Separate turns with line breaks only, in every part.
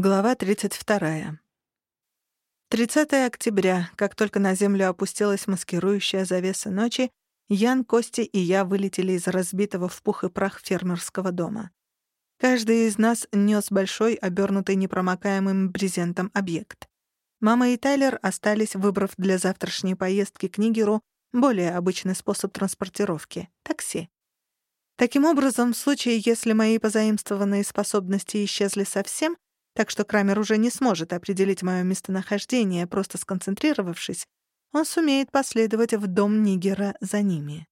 Глава 32. 30 октября, как только на землю опустилась маскирующая завеса ночи, Ян, Кости и я вылетели из разбитого в пух и прах фермерского дома. Каждый из нас нес большой, обернутый непромокаемым брезентом объект. Мама и Тайлер остались, выбрав для завтрашней поездки к Нигеру более обычный способ транспортировки — такси. Таким образом, в случае, если мои позаимствованные способности исчезли совсем — так что Крамер уже не сможет определить мое местонахождение, просто сконцентрировавшись, он сумеет последовать в дом Нигера за ними.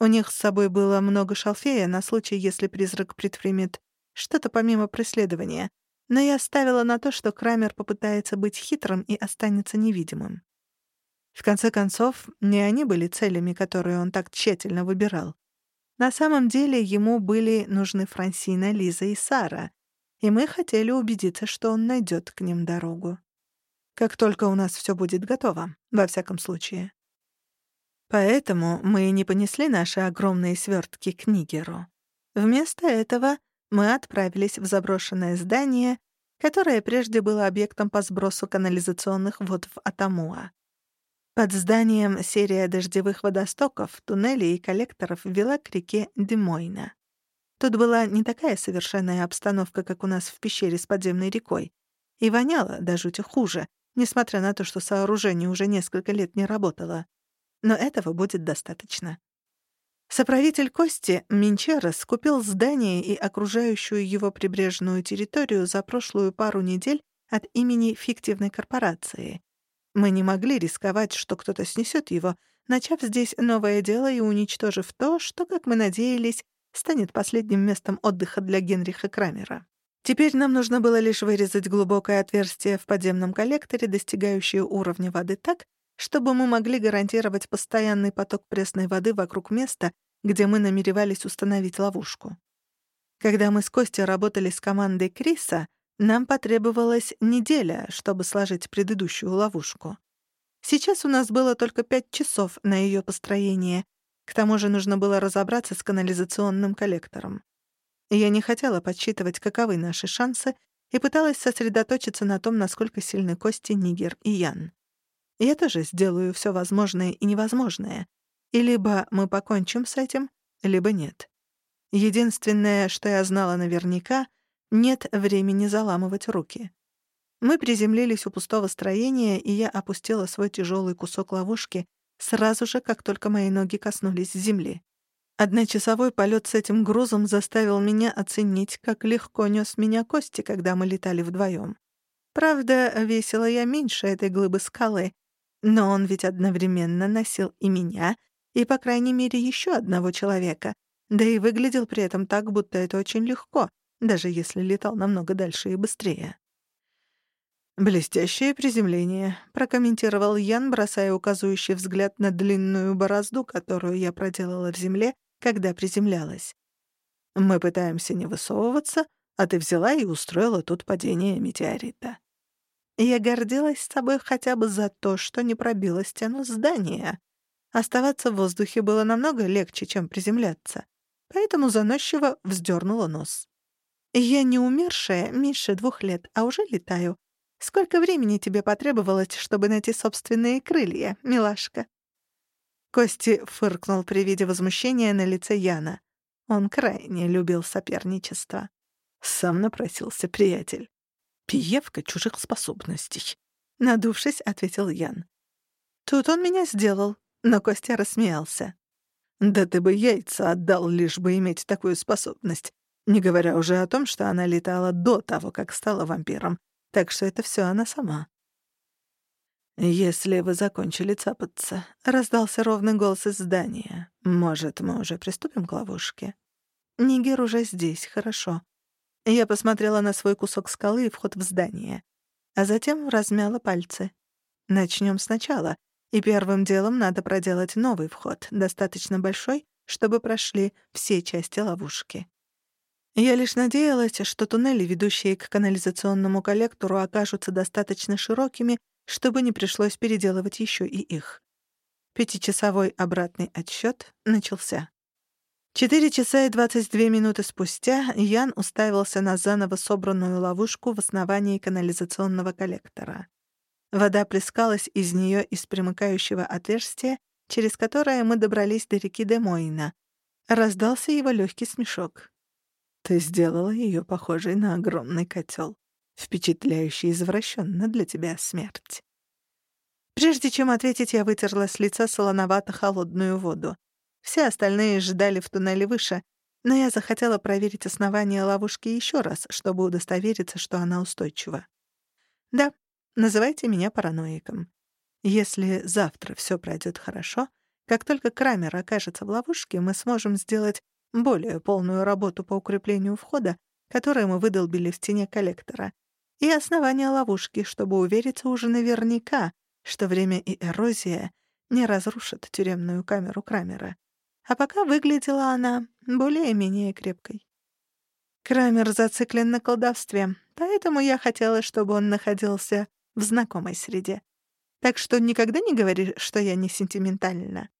У них с собой было много шалфея на случай, если призрак предпримет что-то помимо преследования, но я ставила на то, что Крамер попытается быть хитрым и останется невидимым. В конце концов, не они были целями, которые он так тщательно выбирал. На самом деле ему были нужны Франсина, Лиза и Сара, и мы хотели убедиться, что он найдет к ним дорогу. Как только у нас все будет готово, во всяком случае. Поэтому мы не понесли наши огромные свертки к Нигеру. Вместо этого мы отправились в заброшенное здание, которое прежде было объектом по сбросу канализационных вод в Атамуа. Под зданием серия дождевых водостоков, туннелей и коллекторов вела к реке Демойна. Тут была не такая совершенная обстановка, как у нас в пещере с подземной рекой. И воняло до жути хуже, несмотря на то, что сооружение уже несколько лет не работало. Но этого будет достаточно. Соправитель Кости, Минчерос, купил здание и окружающую его прибрежную территорию за прошлую пару недель от имени фиктивной корпорации. Мы не могли рисковать, что кто-то снесет его, начав здесь новое дело и уничтожив то, что, как мы надеялись, станет последним местом отдыха для Генриха Крамера. Теперь нам нужно было лишь вырезать глубокое отверстие в подземном коллекторе, достигающее уровня воды так, чтобы мы могли гарантировать постоянный поток пресной воды вокруг места, где мы намеревались установить ловушку. Когда мы с Костей работали с командой Криса, нам потребовалась неделя, чтобы сложить предыдущую ловушку. Сейчас у нас было только пять часов на ее построение, к тому же нужно было разобраться с канализационным коллектором. Я не хотела подсчитывать, каковы наши шансы, и пыталась сосредоточиться на том, насколько сильны Кости, Нигер и Ян. Я тоже сделаю все возможное и невозможное. И либо мы покончим с этим, либо нет. Единственное, что я знала наверняка, нет времени заламывать руки. Мы приземлились у пустого строения, и я опустила свой тяжелый кусок ловушки сразу же, как только мои ноги коснулись земли. Одночасовой полет с этим грузом заставил меня оценить, как легко нес меня Кости, когда мы летали вдвоем. Правда, весила я меньше этой глыбы скалы, но он ведь одновременно носил и меня, и, по крайней мере, еще одного человека, да и выглядел при этом так, будто это очень легко, даже если летал намного дальше и быстрее. «Блестящее приземление», — прокомментировал Ян, бросая указывающий взгляд на длинную борозду, которую я проделала в земле, когда приземлялась. «Мы пытаемся не высовываться, а ты взяла и устроила тут падение метеорита». Я гордилась собой хотя бы за то, что не пробила стену здания. Оставаться в воздухе было намного легче, чем приземляться, поэтому заносчиво вздернула нос. «Я не умершая, меньше двух лет, а уже летаю», Сколько времени тебе потребовалось, чтобы найти собственные крылья, милашка?» Кости фыркнул при виде возмущения на лице Яна. Он крайне любил соперничество. Сам напросился приятель. «Пиевка чужих способностей», — надувшись, ответил Ян. «Тут он меня сделал», но Костя рассмеялся. «Да ты бы яйца отдал, лишь бы иметь такую способность, не говоря уже о том, что она летала до того, как стала вампиром, так что это все она сама. «Если вы закончили цапаться», — раздался ровный голос из здания. «Может, мы уже приступим к ловушке?» «Нигер уже здесь, хорошо». Я посмотрела на свой кусок скалы и вход в здание, а затем размяла пальцы. Начнем сначала, и первым делом надо проделать новый вход, достаточно большой, чтобы прошли все части ловушки. Я лишь надеялась, что туннели, ведущие к канализационному коллектору, окажутся достаточно широкими, чтобы не пришлось переделывать еще и их. Пятичасовой обратный отсчет начался. Четыре часа и двадцать две минуты спустя Ян уставился на заново собранную ловушку в основании канализационного коллектора. Вода плескалась из нее из примыкающего отверстия, через которое мы добрались до реки Демойна. Раздался его легкий смешок. «Ты сделала ее похожей на огромный котел. Впечатляющий извращенно для тебя смерть». Прежде чем ответить, я вытерла с лица солоновато-холодную воду. Все остальные ждали в туннеле выше, но я захотела проверить основание ловушки еще раз, чтобы удостовериться, что она устойчива. Да, называйте меня параноиком. Если завтра все пройдет хорошо, как только Крамер окажется в ловушке, мы сможем сделать более полную работу по укреплению входа, которое мы выдолбили в стене коллектора, и основание ловушки, чтобы увериться уже наверняка, что время и эрозия не разрушат тюремную камеру Крамера а пока выглядела она более-менее крепкой. Крамер зациклен на колдовстве, поэтому я хотела, чтобы он находился в знакомой среде. Так что никогда не говори, что я не сентиментальна.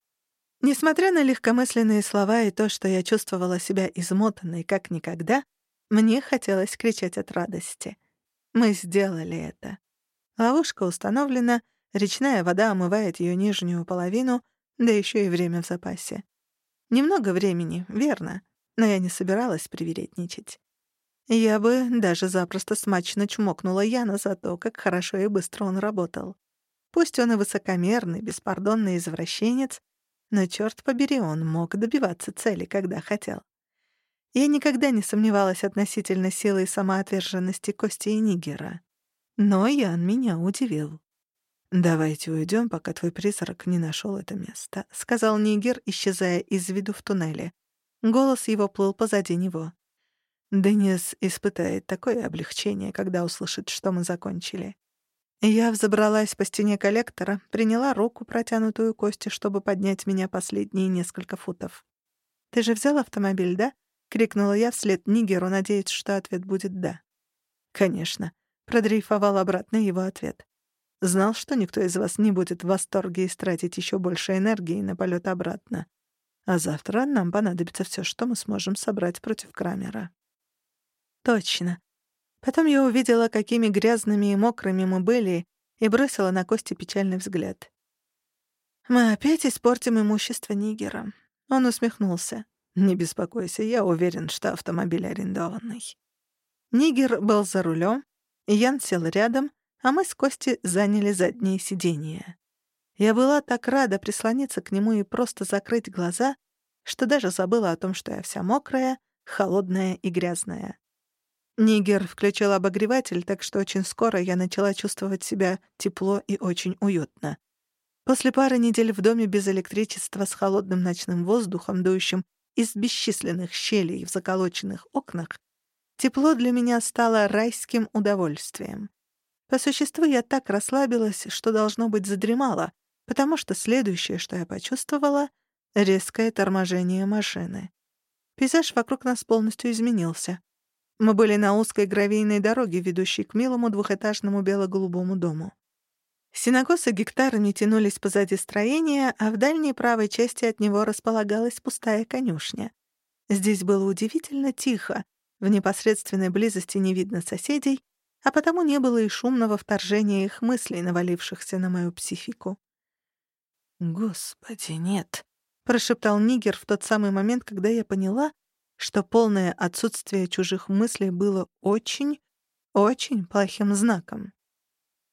Несмотря на легкомысленные слова и то, что я чувствовала себя измотанной как никогда, мне хотелось кричать от радости. Мы сделали это. Ловушка установлена, речная вода омывает ее нижнюю половину, да еще и время в запасе. Немного времени, верно, но я не собиралась привередничать. Я бы даже запросто смачно чмокнула Яна за то, как хорошо и быстро он работал. Пусть он и высокомерный, беспардонный извращенец, но, черт побери, он мог добиваться цели, когда хотел. Я никогда не сомневалась относительно силы и самоотверженности Кости и Нигера. Но Ян меня удивил. «Давайте уйдем, пока твой призрак не нашел это место», — сказал Нигер, исчезая из виду в туннеле. Голос его плыл позади него. Денис испытает такое облегчение, когда услышит, что мы закончили. Я взобралась по стене коллектора, приняла руку, протянутую Кости, чтобы поднять меня последние несколько футов. «Ты же взял автомобиль, да?» — крикнула я вслед Нигеру, надеясь, что ответ будет «да». «Конечно», — продрейфовал обратно его ответ. Знал, что никто из вас не будет в восторге и тратить еще больше энергии на полет обратно. А завтра нам понадобится все, что мы сможем собрать против Крамера. Точно. Потом я увидела, какими грязными и мокрыми мы были, и бросила на Кости печальный взгляд. «Мы опять испортим имущество Нигера». Он усмехнулся. «Не беспокойся, я уверен, что автомобиль арендованный». Нигер был за рулем, Ян сел рядом, а мы с Костей заняли заднее сиденье. Я была так рада прислониться к нему и просто закрыть глаза, что даже забыла о том, что я вся мокрая, холодная и грязная. Нигер включил обогреватель, так что очень скоро я начала чувствовать себя тепло и очень уютно. После пары недель в доме без электричества с холодным ночным воздухом, дующим из бесчисленных щелей в заколоченных окнах, тепло для меня стало райским удовольствием. По существу я так расслабилась, что, должно быть, задремала, потому что следующее, что я почувствовала — резкое торможение машины. Пейзаж вокруг нас полностью изменился. Мы были на узкой гравийной дороге, ведущей к милому двухэтажному бело-голубому дому. Синокосы гектарами тянулись позади строения, а в дальней правой части от него располагалась пустая конюшня. Здесь было удивительно тихо, в непосредственной близости не видно соседей, а потому не было и шумного вторжения их мыслей, навалившихся на мою психику. «Господи, нет», — прошептал Нигер в тот самый момент, когда я поняла, что полное отсутствие чужих мыслей было очень, очень плохим знаком.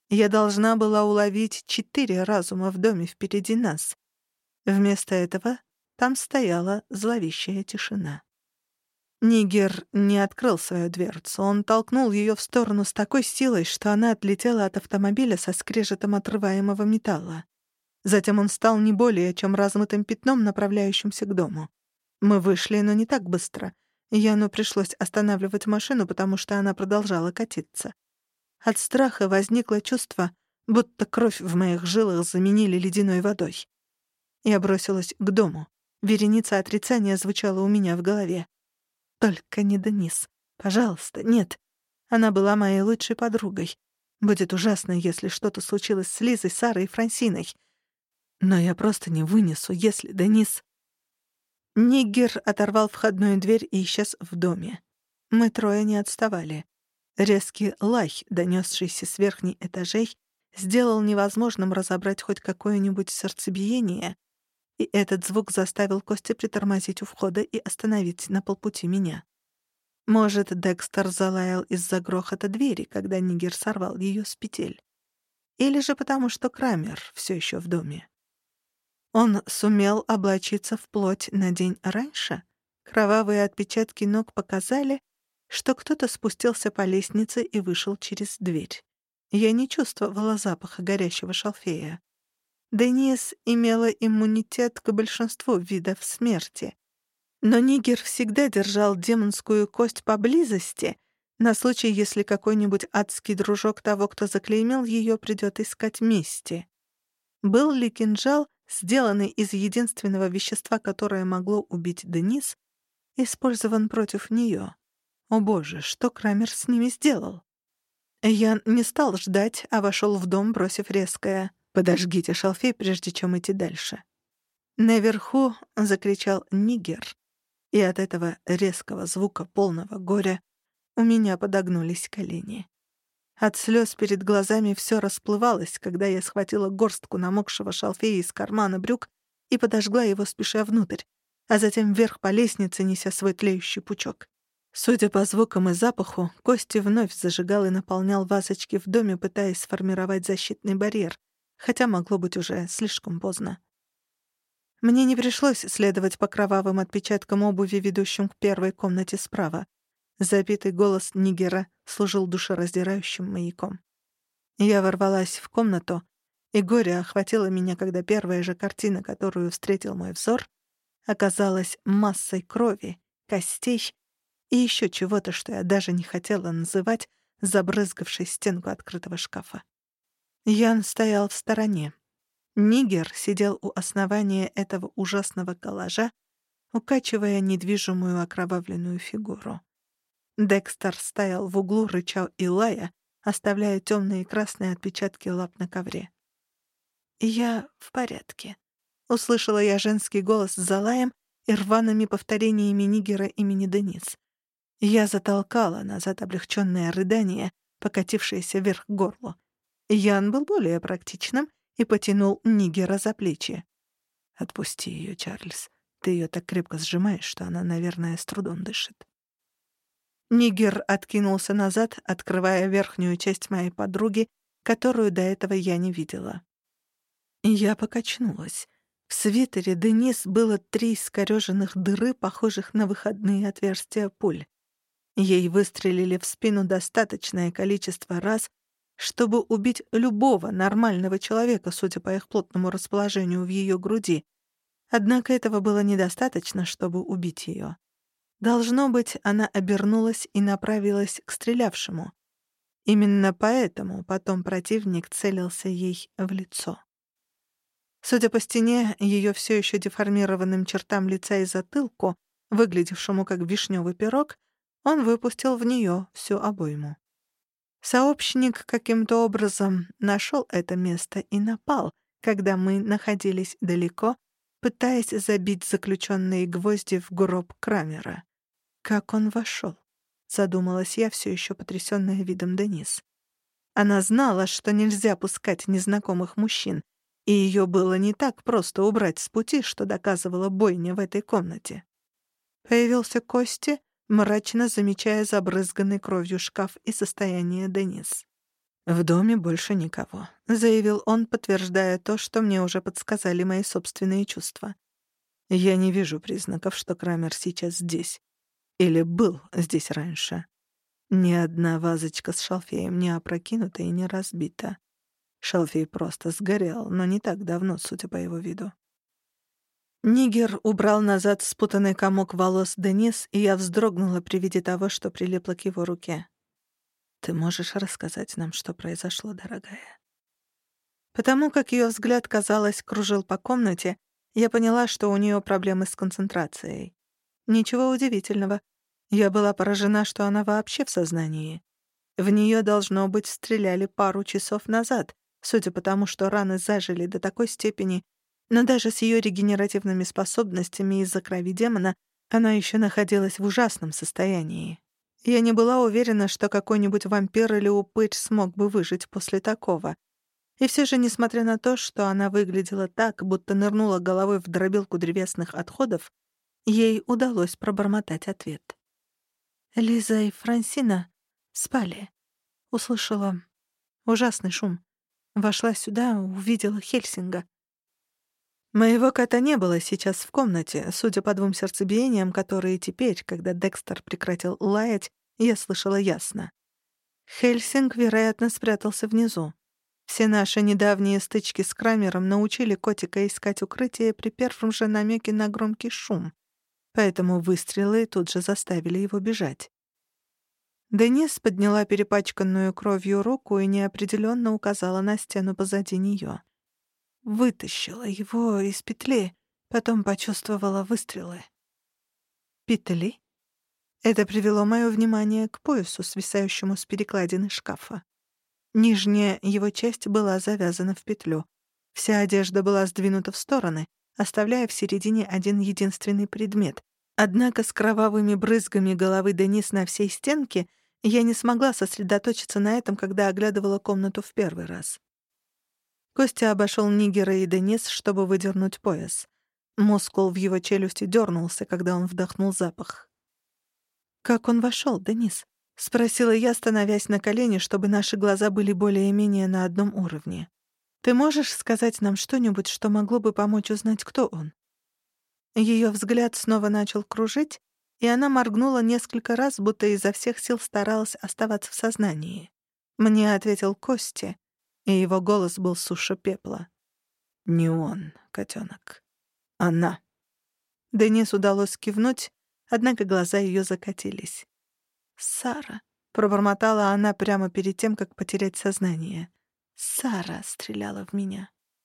Я должна была уловить четыре разума в доме впереди нас. Вместо этого там стояла зловещая тишина. Нигер не открыл свою дверцу. Он толкнул ее в сторону с такой силой, что она отлетела от автомобиля со скрежетом отрываемого металла. Затем он стал не более чем размытым пятном, направляющимся к дому. Мы вышли, но не так быстро. Яну пришлось останавливать машину, потому что она продолжала катиться. От страха возникло чувство, будто кровь в моих жилах заменили ледяной водой. Я бросилась к дому. Вереница отрицания звучала у меня в голове. Только не Денис. Пожалуйста, нет. Она была моей лучшей подругой. Будет ужасно, если что-то случилось с Лизой, Сарой и Франсиной. Но я просто не вынесу, если Денис... Ниггер оторвал входную дверь и исчез в доме. Мы трое не отставали. Резкий лай, донесшийся с верхней этажей, сделал невозможным разобрать хоть какое-нибудь сердцебиение, и этот звук заставил Костя притормозить у входа и остановить на полпути меня. Может, Декстер залаял из-за грохота двери, когда Нигер сорвал ее с петель. Или же потому, что Крамер все еще в доме. Он сумел облачиться в плоть на день раньше? Кровавые отпечатки ног показали, что кто-то спустился по лестнице и вышел через дверь. Я не чувствовала запаха горящего шалфея. Денис имела иммунитет к большинству видов смерти. Но Нигер всегда держал демонскую кость поблизости на случай, если какой-нибудь адский дружок того, кто заклеймил ее, придет искать мести. Был ли кинжал, сделанный из единственного вещества, которое могло убить Денис, использован против нее? О боже, что Крамер с ними сделал? Я не стал ждать, а вошел в дом, бросив резкое — Подожгите шалфей, прежде чем идти дальше. Наверху закричал Нигер, и от этого резкого звука полного горя у меня подогнулись колени. От слез перед глазами все расплывалось, когда я схватила горстку намокшего шалфея из кармана брюк и подожгла его, спеша внутрь, а затем вверх по лестнице, неся свой тлеющий пучок. Судя по звукам и запаху, Кости вновь зажигал и наполнял вазочки в доме, пытаясь сформировать защитный барьер — хотя могло быть уже слишком поздно. Мне не пришлось следовать по кровавым отпечаткам обуви, ведущим к первой комнате справа. Запитый голос Нигера служил душераздирающим маяком. Я ворвалась в комнату, и горе охватило меня, когда первая же картина, которую встретил мой взор, оказалась массой крови, костей и еще чего-то, что я даже не хотела называть, забрызгавшей стенку открытого шкафа. Ян стоял в стороне. Нигер сидел у основания этого ужасного коллажа, укачивая недвижимую окровавленную фигуру. Декстер стоял в углу, рычал и лая, оставляя темные и красные отпечатки лап на ковре. «Я в порядке», — услышала я женский голос за лаем и рваными повторениями Нигера имени Денис. Я затолкала назад облегченное рыдание, покатившееся вверх горло. Ян был более практичным и потянул Нигера за плечи. «Отпусти ее, Чарльз. Ты ее так крепко сжимаешь, что она, наверное, с трудом дышит». Нигер откинулся назад, открывая верхнюю часть моей подруги, которую до этого я не видела. Я покачнулась. В свитере Денис было три искорёженных дыры, похожих на выходные отверстия пуль. Ей выстрелили в спину достаточное количество раз, чтобы убить любого нормального человека, судя по их плотному расположению в ее груди. Однако этого было недостаточно, чтобы убить ее. Должно быть, она обернулась и направилась к стрелявшему. Именно поэтому потом противник целился ей в лицо. Судя по стене, ее все еще деформированным чертам лица и затылку, выглядевшему как вишневый пирог, он выпустил в нее всю обойму. Сообщник каким-то образом нашел это место и напал, когда мы находились далеко, пытаясь забить заключенные гвозди в гроб Крамера. Как он вошел? Задумалась я, все еще потрясенная видом Денис. Она знала, что нельзя пускать незнакомых мужчин, и ее было не так просто убрать с пути, что доказывала бойня в этой комнате. Появился Кости — мрачно замечая забрызганный кровью шкаф и состояние Денис. «В доме больше никого», — заявил он, подтверждая то, что мне уже подсказали мои собственные чувства. «Я не вижу признаков, что Крамер сейчас здесь. Или был здесь раньше. Ни одна вазочка с шалфеем не опрокинута и не разбита. Шалфей просто сгорел, но не так давно, судя по его виду. Нигер убрал назад спутанный комок волос Денис, и я вздрогнула при виде того, что прилипло к его руке. «Ты можешь рассказать нам, что произошло, дорогая?» Потому как ее взгляд, казалось, кружил по комнате, я поняла, что у нее проблемы с концентрацией. Ничего удивительного. Я была поражена, что она вообще в сознании. В нее должно быть, стреляли пару часов назад, судя по тому, что раны зажили до такой степени, Но даже с ее регенеративными способностями из-за крови демона она еще находилась в ужасном состоянии. Я не была уверена, что какой-нибудь вампир или упырь смог бы выжить после такого. И все же, несмотря на то, что она выглядела так, будто нырнула головой в дробилку древесных отходов, ей удалось пробормотать ответ. Лиза и Франсина спали. Услышала ужасный шум. Вошла сюда, увидела Хельсинга. Моего кота не было сейчас в комнате, судя по двум сердцебиениям, которые теперь, когда Декстер прекратил лаять, я слышала ясно. Хельсинг, вероятно, спрятался внизу. Все наши недавние стычки с Крамером научили котика искать укрытие при первом же намеке на громкий шум, поэтому выстрелы тут же заставили его бежать. Денис подняла перепачканную кровью руку и неопределенно указала на стену позади нее. Вытащила его из петли, потом почувствовала выстрелы. Петли? Это привело мое внимание к поясу, свисающему с перекладины шкафа. Нижняя его часть была завязана в петлю. Вся одежда была сдвинута в стороны, оставляя в середине один единственный предмет. Однако с кровавыми брызгами головы Денис на всей стенке я не смогла сосредоточиться на этом, когда оглядывала комнату в первый раз. Костя обошел Нигера и Денис, чтобы выдернуть пояс. Мускул в его челюсти дернулся, когда он вдохнул запах. «Как он вошел, Денис?» — спросила я, становясь на колени, чтобы наши глаза были более-менее на одном уровне. «Ты можешь сказать нам что-нибудь, что могло бы помочь узнать, кто он?» Ее взгляд снова начал кружить, и она моргнула несколько раз, будто изо всех сил старалась оставаться в сознании. Мне ответил Костя, и его голос был суше пепла. «Не он, котенок. Она». Денис удалось кивнуть, однако глаза ее закатились. «Сара», — пробормотала она прямо перед тем, как потерять сознание. «Сара стреляла в меня».